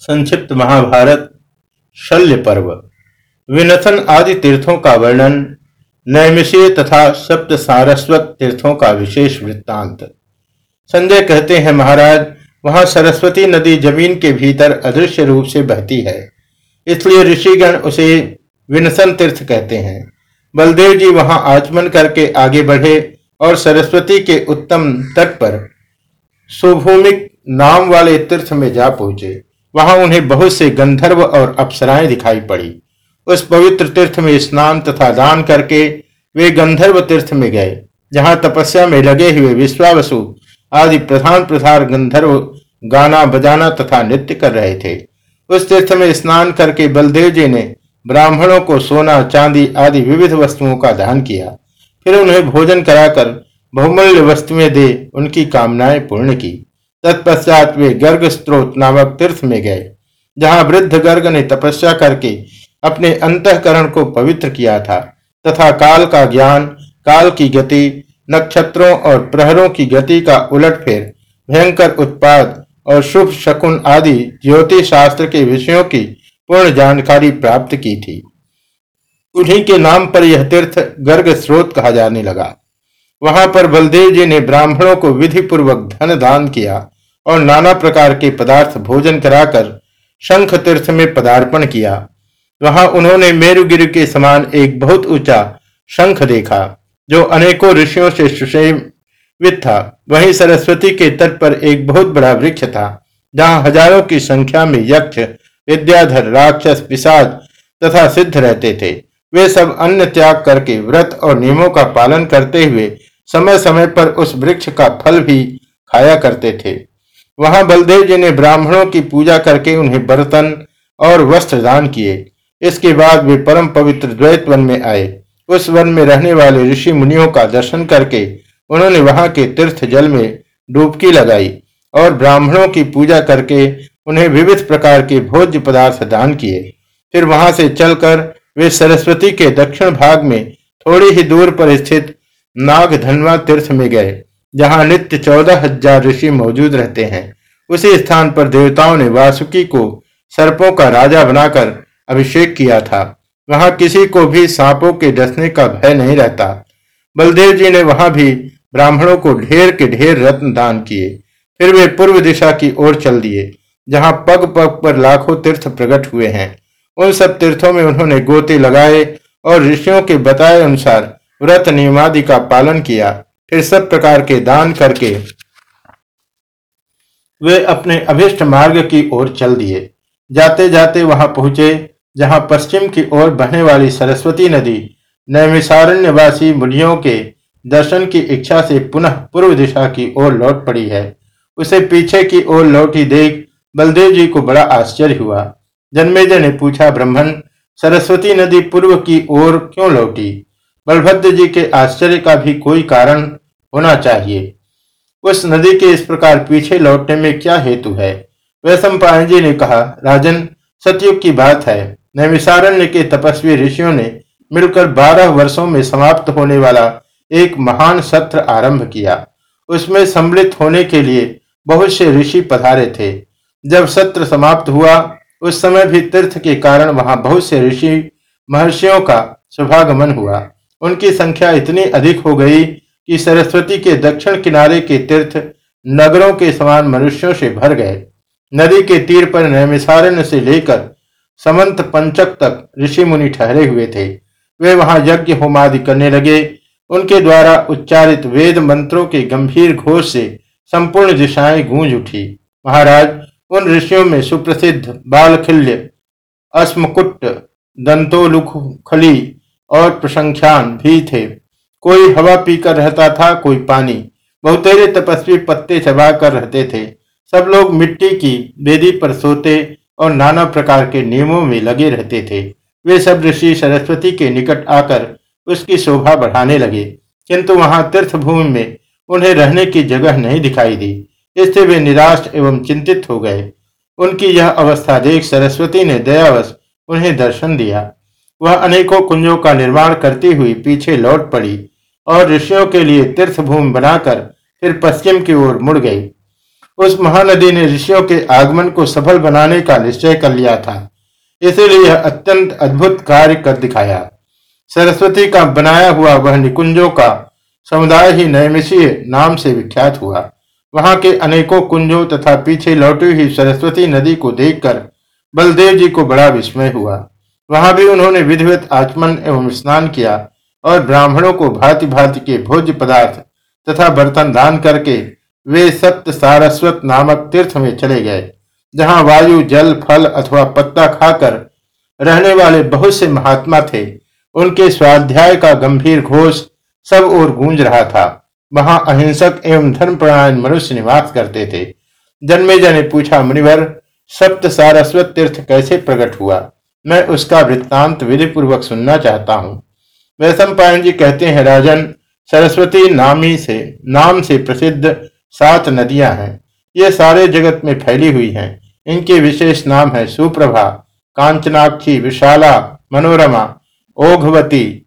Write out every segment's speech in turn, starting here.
संक्षिप्त महाभारत, शल्य पर्व। विनथन आदि तीर्थों का वर्णन, नैमिषीय तथा सप्त सारस्वत तीर्थों का विशेष वृत्तांत। संजय कहते हैं, महाराज, वहाँ सरस्वती नदी ज़मीन के भीतर अदृश्य रूप से बहती है। इसलिए ऋषिगण उसे विनसन तीर्थ कहते हैं। बलदेव जी वहाँ आचमन करके आगे बढ़े और सरस्वती के उत्तम तट पर सुभूमिक नाम वाले तीर्थ में जा पहुँचे। वहाँ उन्हें बहुत से गंधर्व और अप्सराएँ दिखाई पड़ी। उस पवित्र तीर्थ में स्नान तथा दान करके वे गंधर्व तीर्थ में गए, जहाँ तपस्या में लगे हुए विश्वावसु आदि प्रधान प्रधान गंधर्व गाना बजाना तथा नृत्य कर रहे थे। उस तीर्थ में स्नान करके बलदेव जी ने ब्राह्मणों को सोना, चांदी आदि विविध वस्तुओं का दान किया। फिर उन्हें भोजन कराकर बहुमूल्य वस्तुएँ दे उनकी कामनाएँ पूर्ण की। तत्पश्चात वे गर्ग स्त्रोत नामक तीर्थ में गए, जहाँ वृद्ध गर्ग ने तपस्या करके अपने अंतकरण को पवित्र किया था, तथा काल का ज्ञान, काल की गति, नक्षत्रों और प्रहरों की गति का उलटफेर, भयंकर उत्पाद और शुभ शकुन आदि ज्योतिष शास्त्र के विषयों की पूर्ण जानकारी प्राप्त की थी। उन्हीं के नाम पर यह तीर्थ गर्ग स्रोत कहा जाने लगा। वहाँ पर बलदेव जी ने ब्राह्मणों को विधि पूर्वक धन दान किया और नाना प्रकार के पदार्थ भोजन कराकर शंख तीर्थ में पदार्पण किया। वहाँ उन्होंने मेरुगिरि के समान एक बहुत ऊँचा शंख देखा, जो अनेकों ऋषियों से सुशेवित था। वहीं सरस्वती के तट पर एक बहुत बड़ा वृक्ष था, जहाँ हज़ारों की संख्या में यक्ष, विद्याधर, राक्षस, पिशाच तथा सिद्ध रहते थे। वे सब अन्न त्याग करके व्रत और नियमों का पालन करते हुए समय समय पर उस वृक्ष का फल भी खाया करते थे। वहाँ बलदेव जी ने ब्राह्मणों की पूजा करके उन्हें बर्तन और वस्त्र दान किए। इसके बाद वे परम पवित्र द्वैत वन में आए। उस वन में रहने वाले ऋषि मुनियों का दर्शन करके उन्होंने वहाँ के तीर्थ जल में डुबकी लगाई और ब्राह्मणों की पूजा करके उन्हें विविध प्रकार के भोज्य पदार्थ दान किए। फिर वहाँ से चलकर वे सरस्वती के दक्षिण भाग में थोड़ी ही दूर पर स्थित नाग धनवा तीर्थ में गए, जहाँ नित्य चौदह हज़ार ऋषि मौजूद रहते हैं। उसी स्थान पर देवताओं ने वासुकी को सर्पों का राजा बनाकर अभिषेक किया था। वहाँ किसी को भी सांपों के डसने का भय नहीं रहता। बलदेव जी ने वहाँ भी ब्राह्मणों को ढेर के ढेर रत्न दान किए। फिर वे पूर्व दिशा की ओर चल दिए, जहाँ पग पग पर लाखों तीर्थ प्रकट हुए हैं। उन सब तीर्थों में उन्होंने गोते लगाए और ऋषियों के बताए अनुसार व्रत नियमादि का पालन किया, फिर सब प्रकार के दान करके वे अपने अभिष्ट मार्ग की ओर चल दिए। जाते जाते वहाँ पहुँचे, जहाँ पश्चिम की ओर बहने वाली सरस्वती नदी, नैमिषारण्यवासी मुनियों के दर्शन की इच्छा से पुनः पूर्व दिशा की ओर लौट पड़ी है। उसे पीछे की ओर लौटी देख बलदेव जी को बड़ा आश्चर्य हुआ। जन्मेजय ने पूछा ब्रह्मण सरस्वती नदी पूर्व की ओर क्यों लौटी? बलभद्र जी के आश्चर्य का भी कोई कारण होना चाहिए। उस नदी के इस प्रकार पीछे लौटने में क्या हेतु है? वैश्व जी ने कहा, राजन, सतयुग की बात है। नैमिसारण्य के तपस्वी ऋषियों ने मिलकर बारह वर्षों में समाप्त होने वाला एक महान सत्र आरंभ किया। उसमें सम्मिलित होने के लिए बहुत से ऋषि पधारे थे। जब सत्र समाप्त हुआ, उस समय भी तीर्थ के कारण वहाँ बहुत से ऋषि महर्षियों का शुभागमन हुआ। उनकी संख्या इतनी अधिक हो गई कि सरस्वती के दक्षिण किनारे के तीर्थ नगरों के समान मनुष्यों से भर गए। नदी के तीर पर नैमिसारण्य से लेकर समंत पंचक तक ऋषि मुनि ठहरे हुए थे। वे वहाँ यज्ञ होमादि करने लगे। उनके द्वारा उच्चारित वेद मंत्रों के गंभीर घोष से संपूर्ण दिशाएँ गूंज उठी। महाराज, उन ऋषियों में सुप्रसिद्ध बालखिल्य अस्मकुट दंतोलुखली और प्रसंख्यान भी थे। कोई हवा पीकर रहता था, कोई पानी। बहुतेरे तपस्वी पत्ते चबा कर रहते थे। सब लोग मिट्टी की वेदी पर सोते और नाना प्रकार के नियमों में लगे रहते थे। वे सब ऋषि सरस्वती के निकट आकर उसकी शोभा बढ़ाने लगे। किंतु वहाँ तीर्थ भूमि में उन्हें रहने की जगह नहीं दिखाई दी। इससे वे निराश एवं चिंतित हो गए। उनकी यह अवस्था देख सरस्वती ने दयावश उन्हें दर्शन दिया। वह अनेकों कुंजों का निर्माण करती हुई पीछे लौट पड़ी और ऋषियों के लिए तीर्थ भूमि बनाकर फिर पश्चिम की ओर मुड़ गई। उस महानदी ने ऋषियों के आगमन को सफल बनाने का निश्चय कर लिया था। इसीलिए अत्यंत अद्भुत कार्य कर दिखाया। सरस्वती का बनाया हुआ वह निकुंजों का समुदाय ही नैमिषीय नाम से विख्यात हुआ। वहाँ के अनेकों कुंजों तथा पीछे लौटी हुई सरस्वती नदी को देखकर बलदेव जी को बड़ा विस्मय हुआ। वहाँ भी उन्होंने विधिवत आचमन एवं स्नान किया और ब्राह्मणों को भांति भांति के भोज्य पदार्थ तथा बर्तन दान करके वे सप्त सारस्वत नामक तीर्थ में चले गए, जहाँ वायु, जल, फल अथवा पत्ता खाकर रहने वाले बहुत से महात्मा थे। उनके स्वाध्याय का गंभीर घोष सब ओर गूंज रहा था। वहाँ अहिंसक एवं धर्मपरायण मनुष्य निवास करते थे। जन्मेजा ने पूछा मुनिवर, सप्त सारस्वत तीर्थ कैसे प्रकट हुआ? मैं उसका वृत्तांत विधि पूर्वक सुनना चाहता हूँ। वैशम पायन जी कहते हैं, राजन, सरस्वती नामी से, नाम से प्रसिद्ध सात नदियाँ हैं। ये सारे जगत में फैली हुई हैं। इनके विशेष नाम है सुप्रभा, कांचनाक्षी, विशाला, मनोरमा, ओघवती,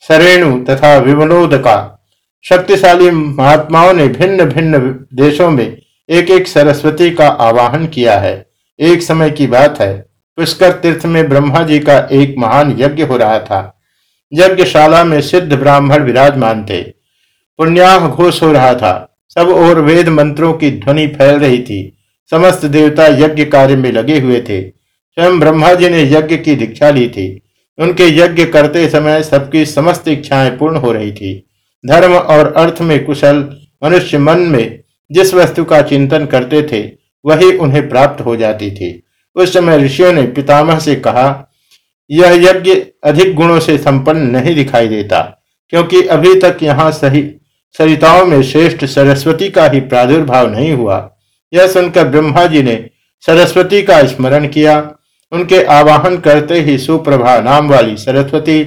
सरेणु तथा विमलोदका शक्तिशाली महात्माओं ने भिन्न भिन्न देशों में एक एक सरस्वती का आवाहन किया है। एक समय की बात है। पुष्कर तीर्थ में ब्रह्मा जी का एक महान यज्ञ हो रहा था। यज्ञशाला में सिद्ध ब्राह्मण विराजमान थे। पुण्याह घोष हो रहा था। सब और वेद मंत्रों की ध्वनि फैल रही थी। समस्त देवता यज्ञ कार्य में लगे हुए थे। स्वयं ब्रह्मा जी ने यज्ञ की दीक्षा ली थी। उनके यज्ञ करते समय सबकी समस्त इच्छाएँ पूर्ण हो रही थी। धर्म और अर्थ में कुशल मनुष्य मन में जिस वस्तु का चिंतन करते थे, वही उन्हें प्राप्त हो जाती थी। उस समय ऋषियों ने पितामह से कहा, यह यज्ञ अधिक गुणों से संपन्न नहीं दिखाई देता, क्योंकि अभी तक यहाँ सही, सरिताओं में श्रेष्ठ सरस्वती का ही प्रादुर्भाव नहीं हुआ। यह सुनकर ब्रह्मा जी ने सरस्वती का स्मरण किया। उनके आवाहन करते ही सुप्रभा नाम वाली सरस्वती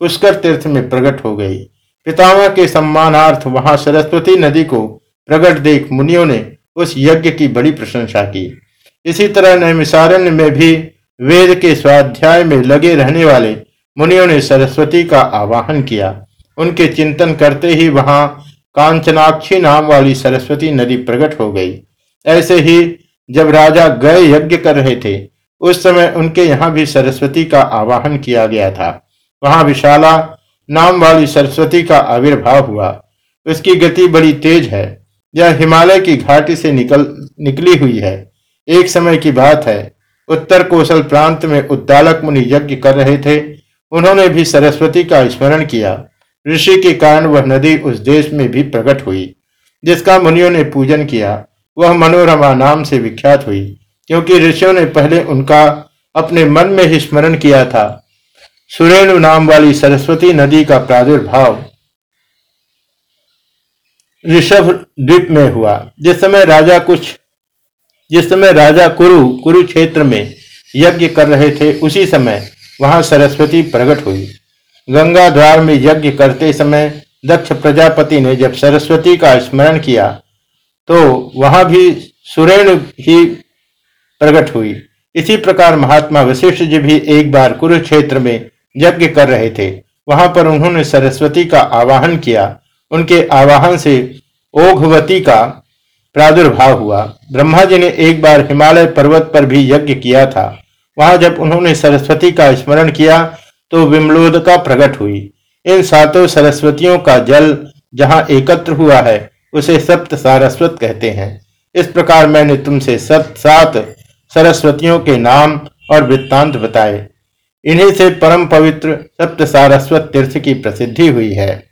पुष्कर तीर्थ में प्रकट हो गई। पितामह के सम्मानार्थ वहाँ सरस्वती नदी को प्रकट देख मुनियों ने उस यज्ञ की बड़ी प्रशंसा की। इसी तरह नैमिसारण्य में भी वेद के स्वाध्याय में लगे रहने वाले मुनियों ने सरस्वती का आवाहन किया। उनके चिंतन करते ही वहाँ कांचनाक्षी नाम वाली सरस्वती नदी प्रकट हो गई। ऐसे ही जब राजा गए यज्ञ कर रहे थे, उस समय उनके यहाँ भी सरस्वती का आवाहन किया गया था। वहाँ विशाला नाम वाली सरस्वती का आविर्भाव हुआ। उसकी गति बड़ी तेज है। यह हिमालय की घाटी से निकल निकली हुई है। एक समय की बात है। उत्तर कोशल प्रांत में उद्दालक मुनि यज्ञ कर रहे थे। उन्होंने भी सरस्वती का स्मरण किया। ऋषि के कारण वह नदी उस देश में भी प्रकट हुई, जिसका मुनियों ने पूजन किया। वह मनोरमा नाम से विख्यात हुई, क्योंकि ऋषियों ने पहले उनका अपने मन में ही स्मरण किया था। सुरेणु नाम वाली सरस्वती नदी का प्रादुर्भाव ऋषभ द्वीप में हुआ, जिस समय राजा कुछ जिस समय राजा कुरु कुरुक्षेत्र में यज्ञ कर रहे थे, उसी समय वहाँ सरस्वती प्रकट हुई। गंगा द्वार में यज्ञ करते समय दक्ष प्रजापति ने जब सरस्वती का स्मरण किया तो वहाँ भी सुरेण ही प्रकट हुई। इसी प्रकार महात्मा वशिष्ठ जी भी एक बार कुरुक्षेत्र में यज्ञ कर रहे थे। वहाँ पर उन्होंने सरस्वती का आवाहन किया। उनके आवाहन से ओघवती का प्रादुर्भाव हुआ। ब्रह्मा जी ने एक बार हिमालय पर्वत पर भी यज्ञ किया था। वहाँ जब उन्होंने सरस्वती का स्मरण किया तो विमलोद का प्रकट हुई। इन सातों सरस्वतियों का जल जहाँ एकत्र हुआ है, उसे सप्त सारस्वत कहते हैं। इस प्रकार मैंने तुमसे सत सात सरस्वतियों के नाम और वृत्तांत बताए। इन्हीं से परम पवित्र सप्त सारस्वत तीर्थ की प्रसिद्धि हुई है।